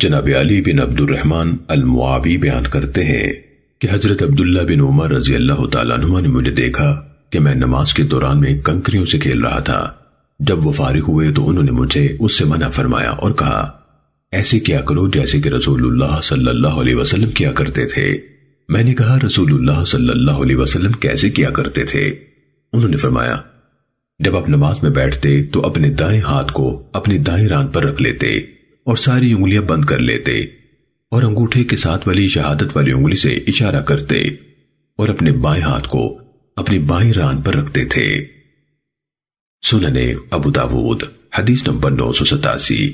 جناب علی بن عبد الرحمن المعاوی بیان کرتے ہیں کہ حضرت عبداللہ بن عمر رضی اللہ تعالیٰ عنہ نے مجھے دیکھا کہ میں نماز کے دوران میں کنکریوں سے کھیل رہا تھا۔ جب وہ فارغ ہوئے تو انہوں نے مجھے اس سے منع فرمایا اور کہا، ایسے کیا کرو جیسے کہ رسول اللہ صلی اللہ علیہ وسلم کیا کرتے تھے۔ میں نے کہا، رسول اللہ صلی اللہ علیہ وسلم کیسے کیا کرتے تھے؟ انہوں نے فرمایا، جب آپ نماز میں بیٹھتے تو اپنے دائیں ہاتھ کو اپنی دائیں ران پر رکھ لیتے۔ اور ساری انگلیاں بند کر لیتے اور انگوٹھے کے ساتھ والی شہادت والی انگلی سے اشارہ کرتے اور اپنے بائیں ہاتھ کو اپنی بائیں ران پر رکھتے تھے۔ سننے ابو داود، حدیث نمبر نو سو ستاسی۔